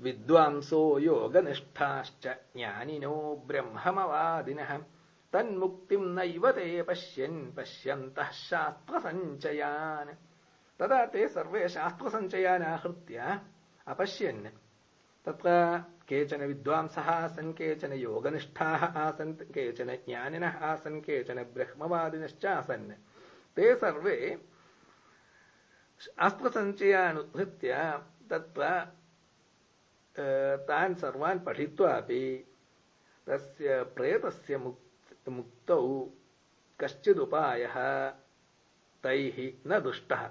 विद्वांसो योगनिष्ठाश्च ज्ञानिनो ब्रह्ममवादिनः। तन्मुक्तिम् नैव ते पश्यन् पश्यन्तः शास्त्रसञ्चयान्। तदा ते सर्वे शास्त्रसञ्चयान् आहृत्य अपश्यन्। तत्र केचन विद्वांसः आसन् केचन योगनिष्ठाः आसन् केचन ज्ञानिनः आसन् केचन ब्रह्मवादिनश्च आसन्। ते सर्वे शास्त्रसञ्चयानुधृत्य तत्र तान् सर्वान् पठित्वापि तस्य प्रेतस्य मुक्तौ कश्चिदुपायः तैः न दुष्टः